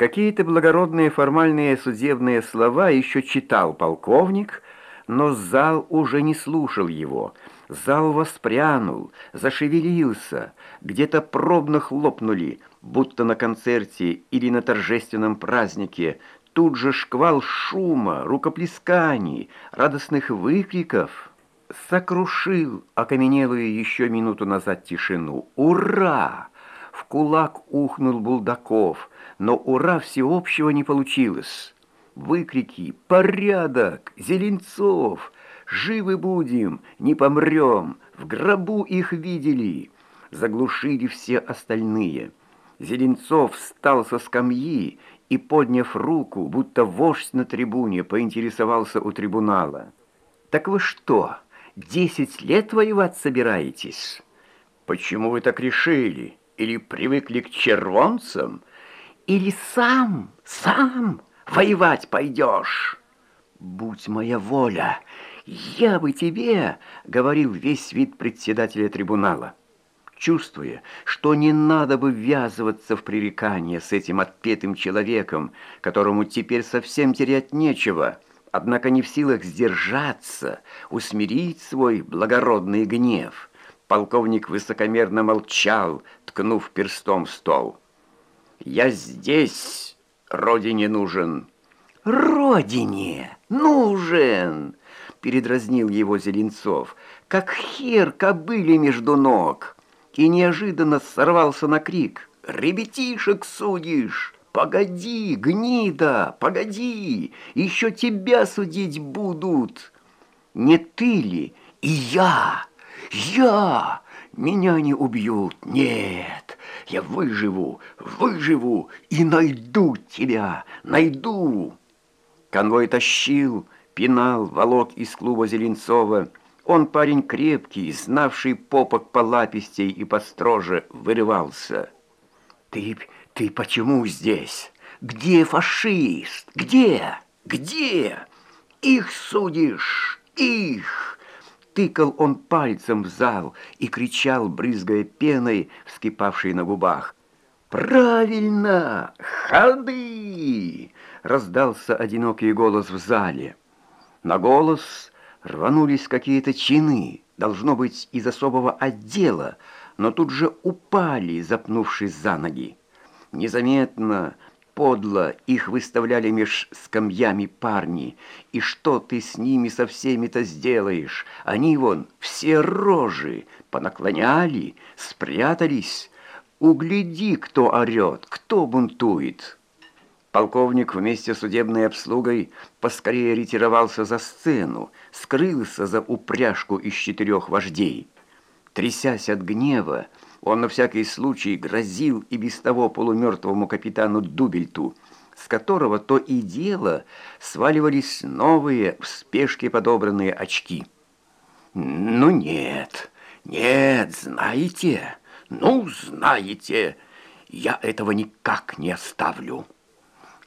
Какие-то благородные формальные судебные слова еще читал полковник, но зал уже не слушал его. Зал воспрянул, зашевелился, где-то пробно хлопнули, будто на концерте или на торжественном празднике. Тут же шквал шума, рукоплесканий, радостных выкриков сокрушил окаменелую еще минуту назад тишину. «Ура!» В кулак ухнул Булдаков, но ура всеобщего не получилось. Выкрики «Порядок! Зеленцов! Живы будем! Не помрем! В гробу их видели!» Заглушили все остальные. Зеленцов встал со скамьи и, подняв руку, будто вождь на трибуне, поинтересовался у трибунала. «Так вы что, десять лет воевать собираетесь?» «Почему вы так решили? Или привыкли к червонцам?» Или сам, сам воевать пойдешь? Будь моя воля, я бы тебе, говорил весь вид председателя трибунала. Чувствуя, что не надо бы ввязываться в пререкание с этим отпетым человеком, которому теперь совсем терять нечего, однако не в силах сдержаться, усмирить свой благородный гнев, полковник высокомерно молчал, ткнув перстом в стол. Я здесь родине нужен. Родине нужен, передразнил его Зеленцов, как хер кобыли между ног. И неожиданно сорвался на крик. «Ребятишек судишь! Погоди, гнида, погоди! Еще тебя судить будут! Не ты ли? И я! Я! Меня не убьют! Нет!» Я выживу, выживу и найду тебя, найду. Конвой тащил, пинал, волок из клуба Зеленцова. Он парень крепкий, знавший попок по лапистей и построже, вырывался. Ты, ты почему здесь? Где фашист? Где? Где? Их судишь, их! Тыкал он пальцем в зал и кричал, брызгая пеной, вскипавшей на губах. «Правильно! Ходы!» — раздался одинокий голос в зале. На голос рванулись какие-то чины, должно быть, из особого отдела, но тут же упали, запнувшись за ноги. Незаметно подло их выставляли меж скамьями парни. И что ты с ними со всеми-то сделаешь? Они вон все рожи понаклоняли, спрятались. Угляди, кто орет, кто бунтует. Полковник вместе с судебной обслугой поскорее ретировался за сцену, скрылся за упряжку из четырех вождей. Трясясь от гнева, он на всякий случай грозил и без того полумертвому капитану Дубельту, с которого то и дело сваливались новые, в спешке подобранные очки. «Ну нет, нет, знаете, ну знаете, я этого никак не оставлю».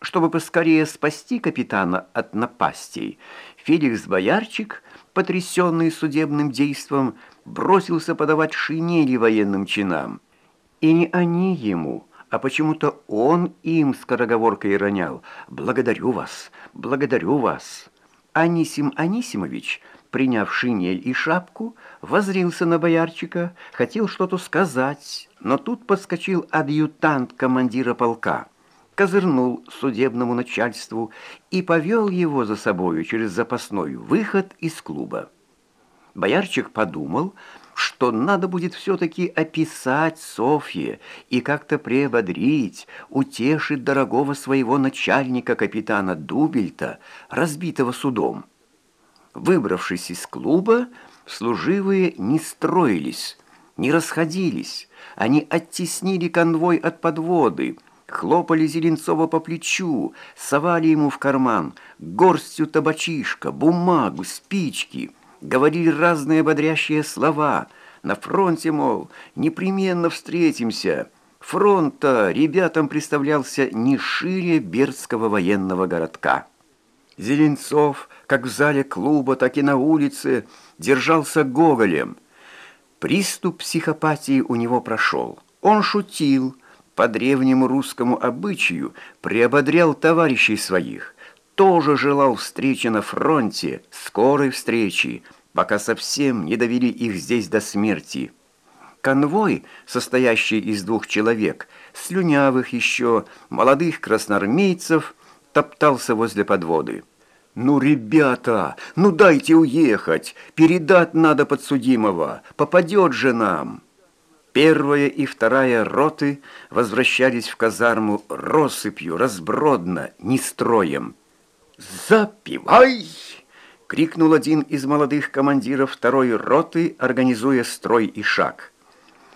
Чтобы поскорее спасти капитана от напастей, Феликс Боярчик, потрясенный судебным действом, бросился подавать шинели военным чинам. И не они ему, а почему-то он им скороговоркой ронял «Благодарю вас, благодарю вас». Анисим Анисимович, приняв шинель и шапку, возрился на боярчика, хотел что-то сказать, но тут подскочил адъютант командира полка, козырнул судебному начальству и повел его за собою через запасной выход из клуба. Боярчик подумал, что надо будет все-таки описать Софье и как-то приободрить, утешить дорогого своего начальника, капитана Дубельта, разбитого судом. Выбравшись из клуба, служивые не строились, не расходились, они оттеснили конвой от подводы, хлопали Зеленцова по плечу, совали ему в карман горстью табачишка, бумагу, спички — говорили разные бодрящие слова. На фронте, мол, непременно встретимся. Фронта ребятам представлялся не шире Бердского военного городка. Зеленцов, как в зале клуба, так и на улице, держался гоголем. Приступ психопатии у него прошел. Он шутил, по древнему русскому обычаю приободрял товарищей своих, тоже желал встречи на фронте, скорой встречи, пока совсем не довели их здесь до смерти. Конвой, состоящий из двух человек, слюнявых еще, молодых красноармейцев, топтался возле подводы. «Ну, ребята, ну дайте уехать! Передать надо подсудимого! Попадет же нам!» Первая и вторая роты возвращались в казарму россыпью, разбродно, не строем. «Запивай!» — крикнул один из молодых командиров второй роты, организуя строй и шаг.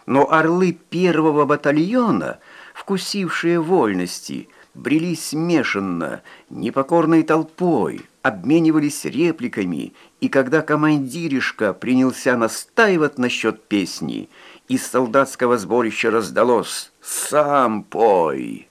Но орлы первого батальона, вкусившие вольности, брели смешанно, непокорной толпой, обменивались репликами, и когда командиришка принялся настаивать насчет песни, из солдатского сборища раздалось «Сам пой!».